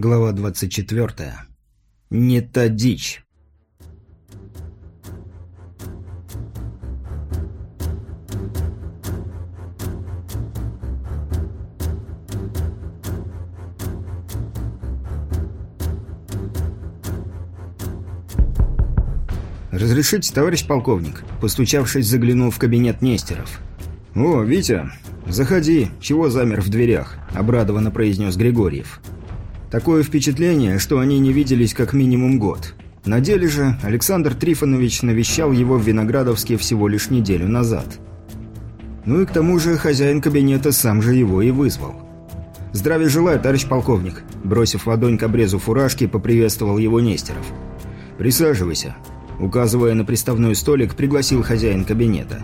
Глава 24. Не та дичь. «Разрешите, товарищ полковник?» Постучавшись, заглянул в кабинет Нестеров. «О, Витя, заходи. Чего замер в дверях?» – обрадованно произнес Григорьев. Такое впечатление, что они не виделись как минимум год. На деле же Александр Трифонович навещал его в Виноградовске всего лишь неделю назад. Ну и к тому же хозяин кабинета сам же его и вызвал. «Здравия желаю, товарищ полковник», – бросив ладонь к обрезу фуражки, поприветствовал его Нестеров. «Присаживайся», – указывая на приставной столик, пригласил хозяин кабинета.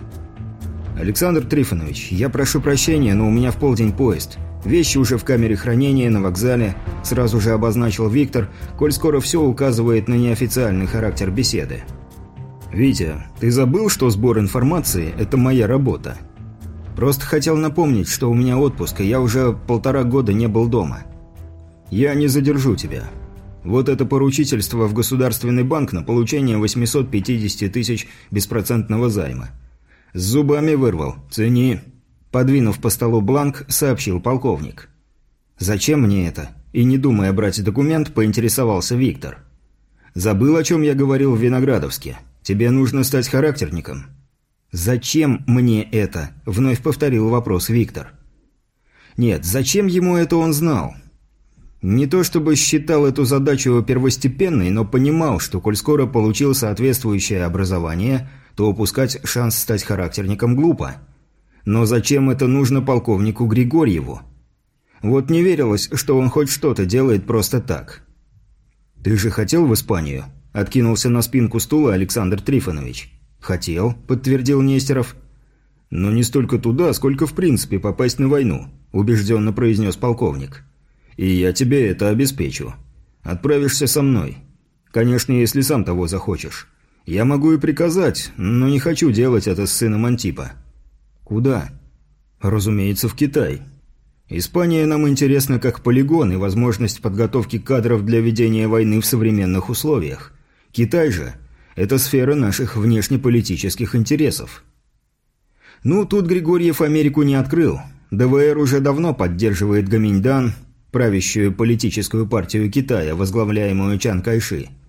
«Александр Трифонович, я прошу прощения, но у меня в полдень поезд. Вещи уже в камере хранения, на вокзале, сразу же обозначил Виктор, коль скоро все указывает на неофициальный характер беседы. «Витя, ты забыл, что сбор информации – это моя работа? Просто хотел напомнить, что у меня отпуск, и я уже полтора года не был дома. Я не задержу тебя. Вот это поручительство в Государственный банк на получение 850 тысяч беспроцентного займа. С зубами вырвал. Цени». Подвинув по столу бланк, сообщил полковник. «Зачем мне это?» И не думая брать документ, поинтересовался Виктор. «Забыл, о чем я говорил в Виноградовске. Тебе нужно стать характерником». «Зачем мне это?» – вновь повторил вопрос Виктор. «Нет, зачем ему это он знал?» Не то чтобы считал эту задачу первостепенной, но понимал, что коль скоро получил соответствующее образование, то упускать шанс стать характерником глупо – но зачем это нужно полковнику Григорьеву? Вот не верилось, что он хоть что-то делает просто так. «Ты же хотел в Испанию?» – откинулся на спинку стула Александр Трифонович. «Хотел», – подтвердил Нестеров. «Но не столько туда, сколько в принципе попасть на войну», – убежденно произнес полковник. «И я тебе это обеспечу. Отправишься со мной. Конечно, если сам того захочешь. Я могу и приказать, но не хочу делать это с сыном Антипа». Куда? Разумеется, в Китай. Испания нам интересна как полигон и возможность подготовки кадров для ведения войны в современных условиях. Китай же – это сфера наших внешнеполитических интересов. Ну, тут Григорьев Америку не открыл. ДВР уже давно поддерживает Гаминьдан, правящую политическую партию Китая, возглавляемую Чан Кайши –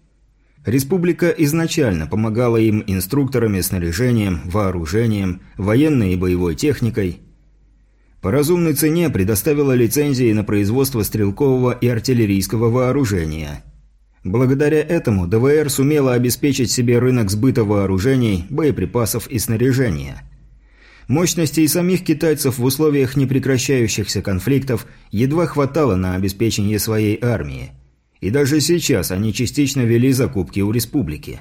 Республика изначально помогала им инструкторами, снаряжением, вооружением, военной и боевой техникой. По разумной цене предоставила лицензии на производство стрелкового и артиллерийского вооружения. Благодаря этому ДВР сумела обеспечить себе рынок сбыта вооружений, боеприпасов и снаряжения. Мощности и самих китайцев в условиях непрекращающихся конфликтов едва хватало на обеспечение своей армии – и даже сейчас они частично вели закупки у республики.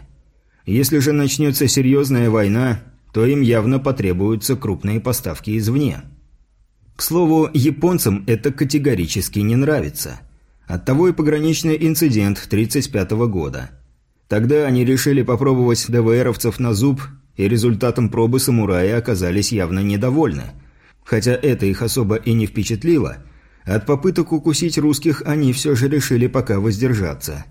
Если же начнется серьезная война, то им явно потребуются крупные поставки извне. К слову, японцам это категорически не нравится. Оттого и пограничный инцидент 1935 года. Тогда они решили попробовать ДВРовцев на зуб, и результатом пробы самураи оказались явно недовольны. Хотя это их особо и не впечатлило – от попыток укусить русских они все же решили пока воздержаться.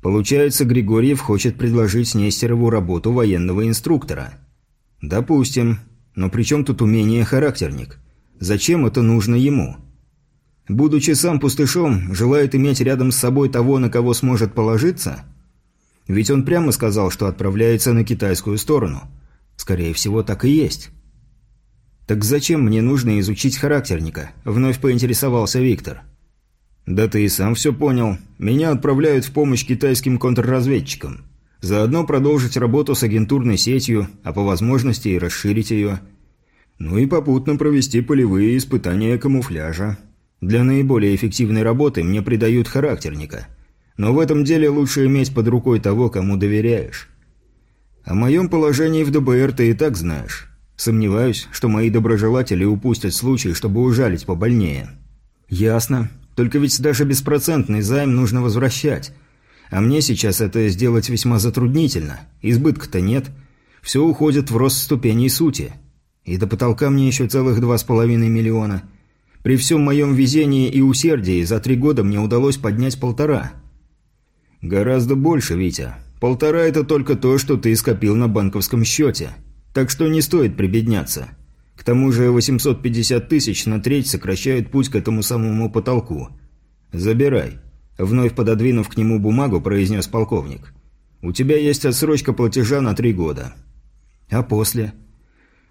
Получается, Григорьев хочет предложить Нестерову работу военного инструктора. Допустим. Но при чем тут умение характерник? Зачем это нужно ему? Будучи сам пустышом, желает иметь рядом с собой того, на кого сможет положиться? Ведь он прямо сказал, что отправляется на китайскую сторону. Скорее всего, так и есть. «Так зачем мне нужно изучить характерника?» – вновь поинтересовался Виктор. «Да ты и сам все понял. Меня отправляют в помощь китайским контрразведчикам. Заодно продолжить работу с агентурной сетью, а по возможности и расширить ее. Ну и попутно провести полевые испытания камуфляжа. Для наиболее эффективной работы мне придают характерника. Но в этом деле лучше иметь под рукой того, кому доверяешь. О моем положении в ДБР ты и так знаешь». Сомневаюсь, что мои доброжелатели упустят случай, чтобы ужалить побольнее. Ясно. Только ведь даже беспроцентный займ нужно возвращать. А мне сейчас это сделать весьма затруднительно. Избытка-то нет. Все уходит в рост ступеней сути. И до потолка мне еще целых два с половиной миллиона. При всем моем везении и усердии за три года мне удалось поднять полтора. Гораздо больше, Витя. Полтора – это только то, что ты скопил на банковском счете. Так что не стоит прибедняться. К тому же 850 тысяч на треть сокращают путь к этому самому потолку. Забирай. Вновь пододвинув к нему бумагу, произнес полковник. У тебя есть отсрочка платежа на три года. А после?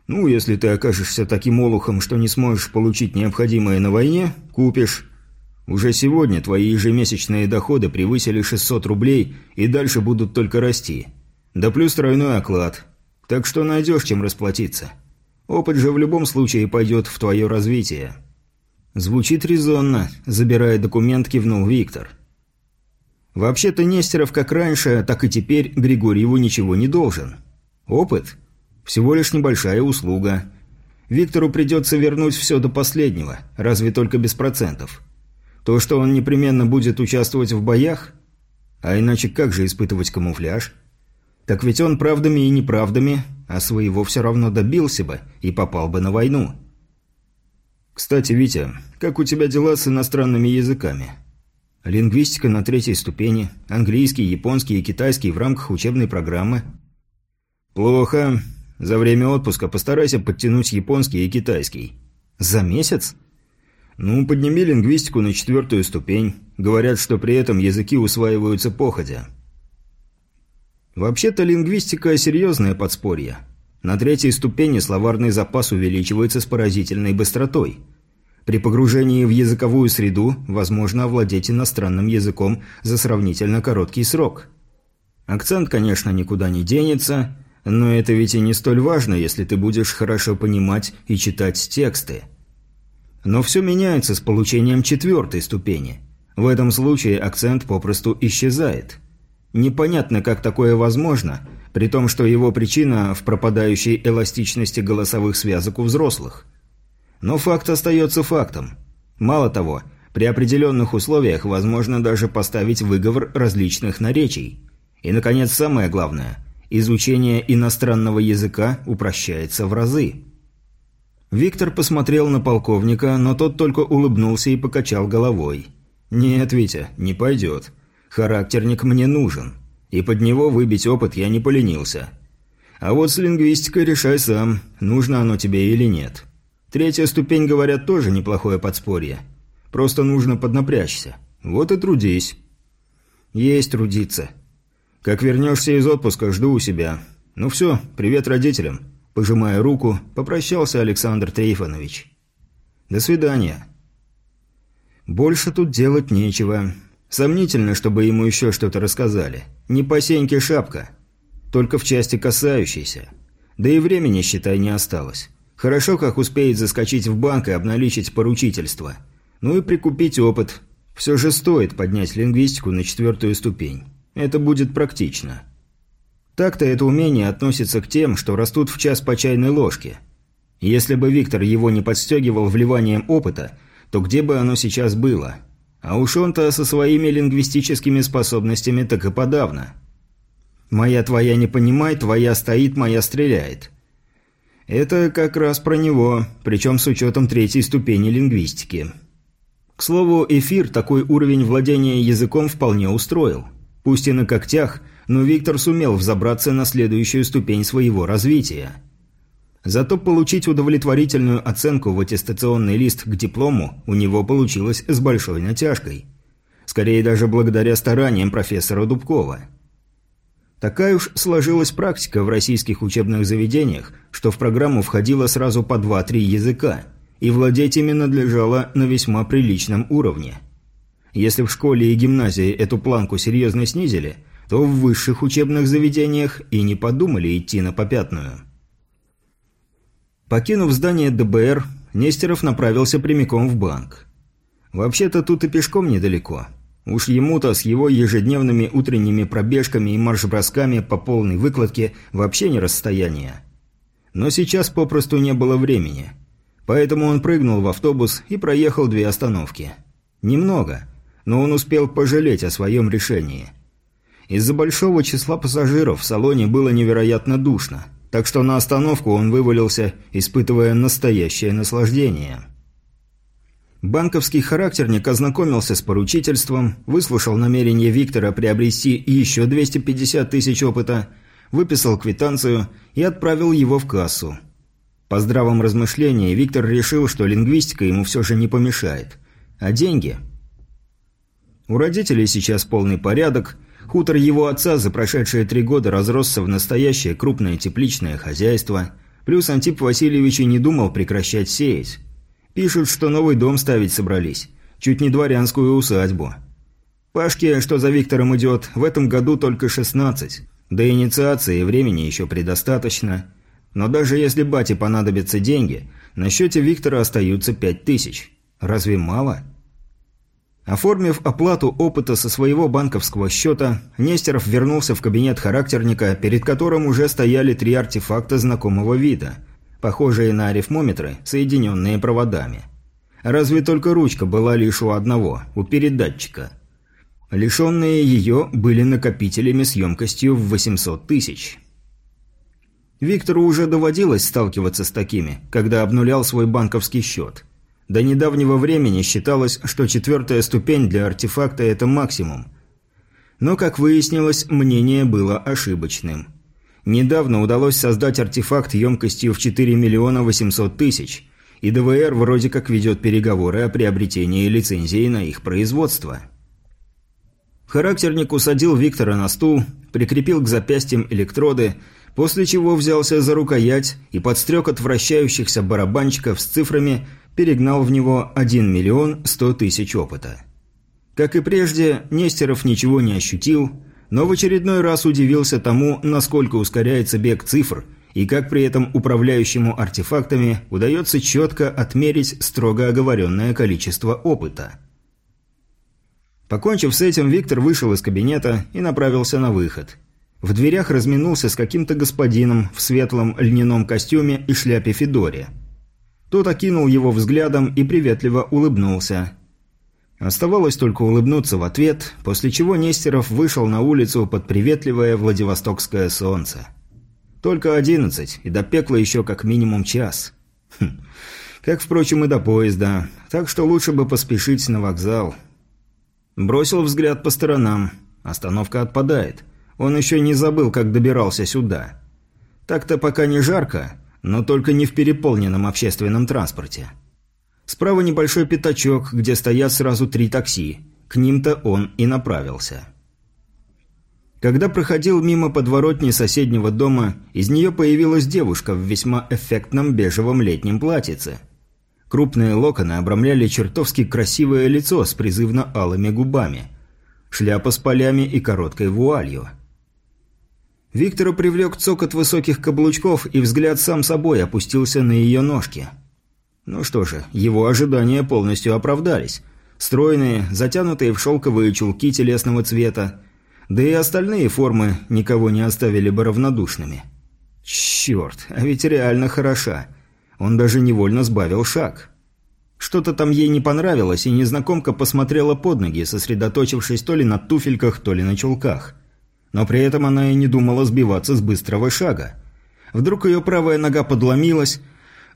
Ну, если ты окажешься таким олухом, что не сможешь получить необходимое на войне, купишь. Уже сегодня твои ежемесячные доходы превысили 600 рублей и дальше будут только расти. Да плюс тройной оклад. Так что найдешь чем расплатиться. Опыт же в любом случае пойдет в твое развитие. Звучит резонно, забирая документ, кивнул Виктор. Вообще-то Нестеров как раньше, так и теперь Григорьеву ничего не должен. Опыт? Всего лишь небольшая услуга. Виктору придется вернуть все до последнего, разве только без процентов. То, что он непременно будет участвовать в боях? А иначе как же испытывать камуфляж? Так ведь он правдами и неправдами, а своего все равно добился бы и попал бы на войну. Кстати, Витя, как у тебя дела с иностранными языками? Лингвистика на третьей ступени, английский, японский и китайский в рамках учебной программы. Плохо. За время отпуска постарайся подтянуть японский и китайский. За месяц? Ну, подними лингвистику на четвертую ступень. Говорят, что при этом языки усваиваются походя. Вообще-то лингвистика – серьезное подспорье. На третьей ступени словарный запас увеличивается с поразительной быстротой. При погружении в языковую среду возможно овладеть иностранным языком за сравнительно короткий срок. Акцент, конечно, никуда не денется – но это ведь и не столь важно, если ты будешь хорошо понимать и читать тексты. Но все меняется с получением четвертой ступени. В этом случае акцент попросту исчезает. Непонятно, как такое возможно, при том, что его причина в пропадающей эластичности голосовых связок у взрослых. Но факт остается фактом. Мало того, при определенных условиях возможно даже поставить выговор различных наречий. И, наконец, самое главное – изучение иностранного языка упрощается в разы. Виктор посмотрел на полковника, но тот только улыбнулся и покачал головой. «Нет, Витя, не пойдет. Характерник мне нужен. И под него выбить опыт я не поленился. А вот с лингвистикой решай сам, нужно оно тебе или нет. Третья ступень, говорят, тоже неплохое подспорье. Просто нужно поднапрячься. Вот и трудись». «Есть трудиться», как вернешься из отпуска, жду у себя. Ну все, привет родителям. Пожимая руку, попрощался Александр Трейфонович. До свидания. Больше тут делать нечего. Сомнительно, чтобы ему еще что-то рассказали. Не по сеньке шапка. Только в части касающейся. Да и времени, считай, не осталось. Хорошо, как успеет заскочить в банк и обналичить поручительство. Ну и прикупить опыт. Все же стоит поднять лингвистику на четвертую ступень. Это будет практично. Так-то это умение относится к тем, что растут в час по чайной ложке. Если бы Виктор его не подстегивал вливанием опыта, то где бы оно сейчас было? А уж он-то со своими лингвистическими способностями так и подавно. «Моя твоя не понимает, твоя стоит, моя стреляет». Это как раз про него, причем с учетом третьей ступени лингвистики. К слову, эфир такой уровень владения языком вполне устроил – Пусть и на когтях, но Виктор сумел взобраться на следующую ступень своего развития. Зато получить удовлетворительную оценку в аттестационный лист к диплому у него получилось с большой натяжкой. Скорее даже благодаря стараниям профессора Дубкова. Такая уж сложилась практика в российских учебных заведениях, что в программу входило сразу по 2-3 языка, и владеть ими надлежало на весьма приличном уровне – если в школе и гимназии эту планку серьезно снизили, то в высших учебных заведениях и не подумали идти на попятную. Покинув здание ДБР, Нестеров направился прямиком в банк. Вообще-то тут и пешком недалеко. Уж ему-то с его ежедневными утренними пробежками и марш-бросками по полной выкладке вообще не расстояние. Но сейчас попросту не было времени. Поэтому он прыгнул в автобус и проехал две остановки. Немного – но он успел пожалеть о своем решении. Из-за большого числа пассажиров в салоне было невероятно душно, так что на остановку он вывалился, испытывая настоящее наслаждение. Банковский характерник ознакомился с поручительством, выслушал намерение Виктора приобрести еще 250 тысяч опыта, выписал квитанцию и отправил его в кассу. По здравом размышлении Виктор решил, что лингвистика ему все же не помешает. А деньги? У родителей сейчас полный порядок, хутор его отца за прошедшие три года разросся в настоящее крупное тепличное хозяйство, плюс Антип Васильевич и не думал прекращать сеять. Пишут, что новый дом ставить собрались. Чуть не дворянскую усадьбу. Пашке, что за Виктором идет, в этом году только 16. До инициации времени еще предостаточно. Но даже если бате понадобятся деньги, на счете Виктора остаются 5000. Разве мало? Оформив оплату опыта со своего банковского счета, Нестеров вернулся в кабинет характерника, перед которым уже стояли три артефакта знакомого вида – похожие на арифмометры, соединенные проводами. Разве только ручка была лишь у одного, у передатчика. Лишенные ее были накопителями с емкостью в 800 тысяч. Виктору уже доводилось сталкиваться с такими, когда обнулял свой банковский счет. До недавнего времени считалось, что четвертая ступень для артефакта – это максимум. Но, как выяснилось, мнение было ошибочным – Недавно удалось создать артефакт емкостью в 4 миллиона 800 тысяч, и ДВР вроде как ведет переговоры о приобретении лицензии на их производство. Характерник усадил Виктора на стул, прикрепил к запястьям электроды, после чего взялся за рукоять и под стрекот вращающихся барабанчиков с цифрами перегнал в него 1 миллион 100 тысяч опыта. Как и прежде, Нестеров ничего не ощутил, но в очередной раз удивился тому, насколько ускоряется бег цифр и как при этом управляющему артефактами удается четко отмерить строго оговоренное количество опыта. Покончив с этим, Виктор вышел из кабинета и направился на выход. В дверях разминулся с каким-то господином в светлом льняном костюме и шляпе Федоре. Тот окинул его взглядом и приветливо улыбнулся – Оставалось только улыбнуться в ответ, после чего Нестеров вышел на улицу под приветливое Владивостокское солнце. Только одиннадцать, и до пекла еще как минимум час. Хм. Как, впрочем, и до поезда, так что лучше бы поспешить на вокзал. Бросил взгляд по сторонам. Остановка отпадает. Он еще не забыл, как добирался сюда. Так-то пока не жарко, но только не в переполненном общественном транспорте. Справа небольшой пятачок, где стоят сразу три такси. К ним-то он и направился. Когда проходил мимо подворотни соседнего дома, из нее появилась девушка в весьма эффектном бежевом летнем платьице. Крупные локоны обрамляли чертовски красивое лицо с призывно-алыми губами. Шляпа с полями и короткой вуалью. Виктора привлек цокот высоких каблучков, и взгляд сам собой опустился на ее ножки – ну что же, его ожидания полностью оправдались. Стройные, затянутые в шелковые чулки телесного цвета, да и остальные формы никого не оставили бы равнодушными. Черт, а ведь реально хороша. Он даже невольно сбавил шаг. Что-то там ей не понравилось, и незнакомка посмотрела под ноги, сосредоточившись то ли на туфельках, то ли на чулках. Но при этом она и не думала сбиваться с быстрого шага. Вдруг ее правая нога подломилась.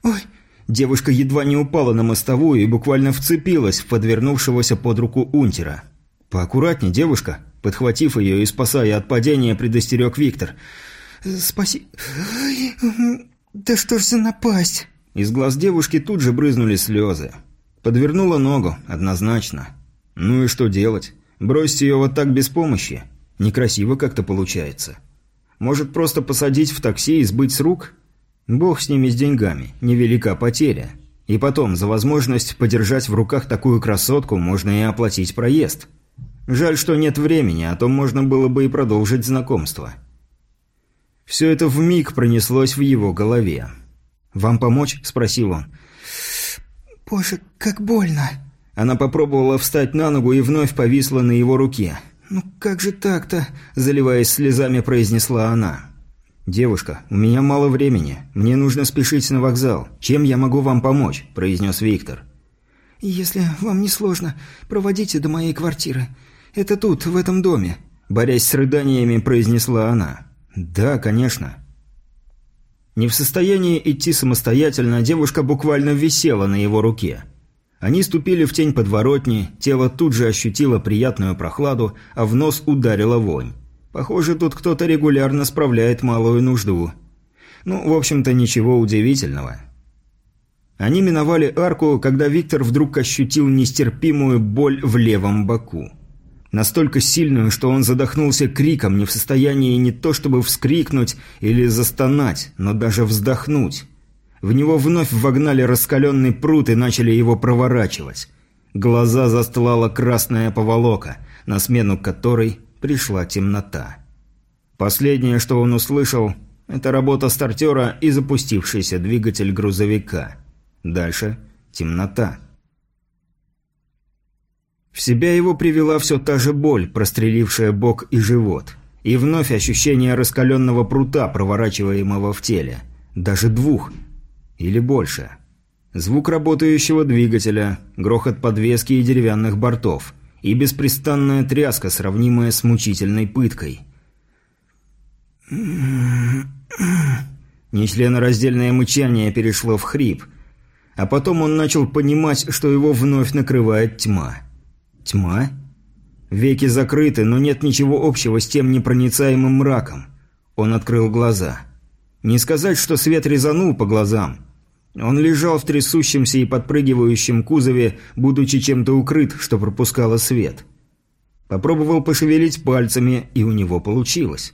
«Ой, Девушка едва не упала на мостовую и буквально вцепилась в подвернувшегося под руку унтера. «Поаккуратнее, девушка!» Подхватив ее и спасая от падения, предостерег Виктор. «Спаси... Да что ж за напасть?» Из глаз девушки тут же брызнули слезы. Подвернула ногу, однозначно. Ну и что делать? Бросить ее вот так без помощи? Некрасиво как-то получается. Может, просто посадить в такси и сбыть с рук? Бог с ними с деньгами, невелика потеря. И потом, за возможность подержать в руках такую красотку можно и оплатить проезд. Жаль, что нет времени, а то можно было бы и продолжить знакомство. Все это вмиг пронеслось в его голове. «Вам помочь?» – спросил он. «Боже, как больно!» Она попробовала встать на ногу и вновь повисла на его руке. «Ну как же так-то?» – заливаясь слезами, произнесла она. «Девушка, у меня мало времени. Мне нужно спешить на вокзал. Чем я могу вам помочь?» – произнес Виктор. «Если вам не сложно, проводите до моей квартиры. Это тут, в этом доме», – борясь с рыданиями, произнесла она. «Да, конечно». Не в состоянии идти самостоятельно, девушка буквально висела на его руке. Они ступили в тень подворотни, тело тут же ощутило приятную прохладу, а в нос ударила вонь. Похоже, тут кто-то регулярно справляет малую нужду. Ну, в общем-то, ничего удивительного. Они миновали арку, когда Виктор вдруг ощутил нестерпимую боль в левом боку. Настолько сильную, что он задохнулся криком, не в состоянии не то чтобы вскрикнуть или застонать, но даже вздохнуть. В него вновь вогнали раскаленный пруд и начали его проворачивать. Глаза застлала красная поволока, на смену которой пришла темнота. Последнее, что он услышал, это работа стартера и запустившийся двигатель грузовика. Дальше темнота. В себя его привела все та же боль, прострелившая бок и живот. И вновь ощущение раскаленного прута, проворачиваемого в теле. Даже двух. Или больше. Звук работающего двигателя, грохот подвески и деревянных бортов. И беспрестанная тряска, сравнимая с мучительной пыткой. Нечленораздельное мычание перешло в хрип. А потом он начал понимать, что его вновь накрывает тьма. Тьма? Веки закрыты, но нет ничего общего с тем непроницаемым мраком. Он открыл глаза. Не сказать, что свет резанул по глазам. Он лежал в трясущемся и подпрыгивающем кузове, будучи чем-то укрыт, что пропускало свет. Попробовал пошевелить пальцами, и у него получилось.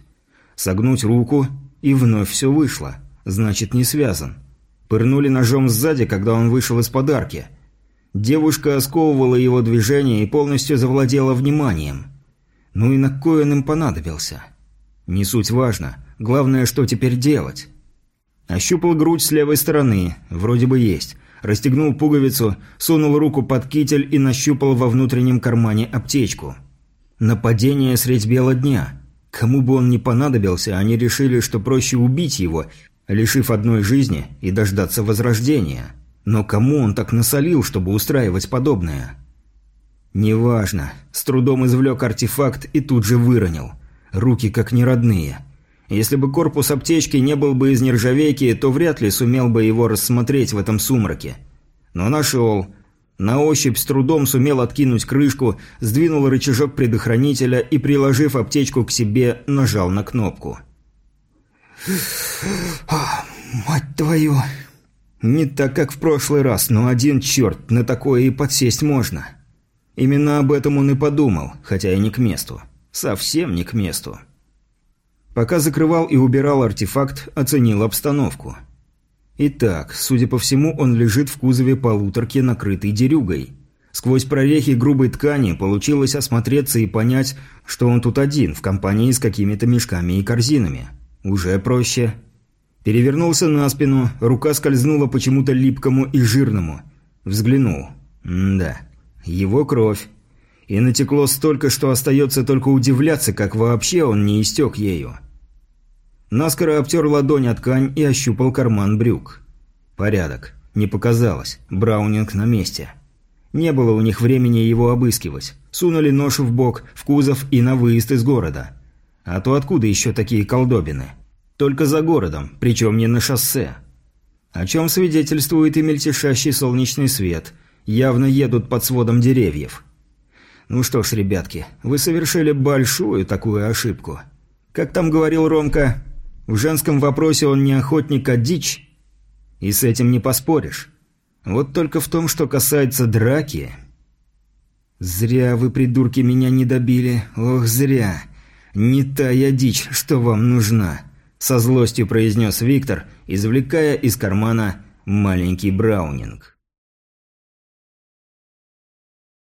Согнуть руку, и вновь все вышло. Значит, не связан. Пырнули ножом сзади, когда он вышел из подарки – Девушка сковывала его движение и полностью завладела вниманием. Ну и на кой он им понадобился? Не суть важно. Главное, что теперь делать. Ощупал грудь с левой стороны. Вроде бы есть. Расстегнул пуговицу, сунул руку под китель и нащупал во внутреннем кармане аптечку. Нападение средь бела дня. Кому бы он ни понадобился, они решили, что проще убить его, лишив одной жизни и дождаться возрождения. Но кому он так насолил, чтобы устраивать подобное? Неважно. С трудом извлек артефакт и тут же выронил. Руки как неродные. Если бы корпус аптечки не был бы из нержавейки, то вряд ли сумел бы его рассмотреть в этом сумраке. Но нашел. На ощупь с трудом сумел откинуть крышку, сдвинул рычажок предохранителя и, приложив аптечку к себе, нажал на кнопку. «Мать твою!» Не так, как в прошлый раз, но один черт, на такое и подсесть можно. Именно об этом он и подумал, хотя и не к месту. Совсем не к месту. Пока закрывал и убирал артефакт, оценил обстановку. Итак, судя по всему, он лежит в кузове полуторки, накрытой дерюгой. Сквозь прорехи грубой ткани получилось осмотреться и понять, что он тут один, в компании с какими-то мешками и корзинами. Уже проще. Перевернулся на спину, рука скользнула почему-то липкому и жирному. Взглянул. М да, его кровь. И натекло столько, что остается только удивляться, как вообще он не истек ею. Наскоро обтер ладонь от ткань и ощупал карман брюк. Порядок. Не показалось. Браунинг на месте. Не было у них времени его обыскивать. Сунули нож в бок, в кузов и на выезд из города. А то откуда еще такие колдобины? Только за городом, причем не на шоссе. О чем свидетельствует и мельтешащий солнечный свет. Явно едут под сводом деревьев. Ну что ж, ребятки, вы совершили большую такую ошибку. Как там говорил Ромка, в женском вопросе он не охотник, а дичь. И с этим не поспоришь. Вот только в том, что касается драки... Зря вы, придурки, меня не добили. Ох, зря. Не та я дичь, что вам нужна. Со злостью произнес Виктор, извлекая из кармана маленький браунинг.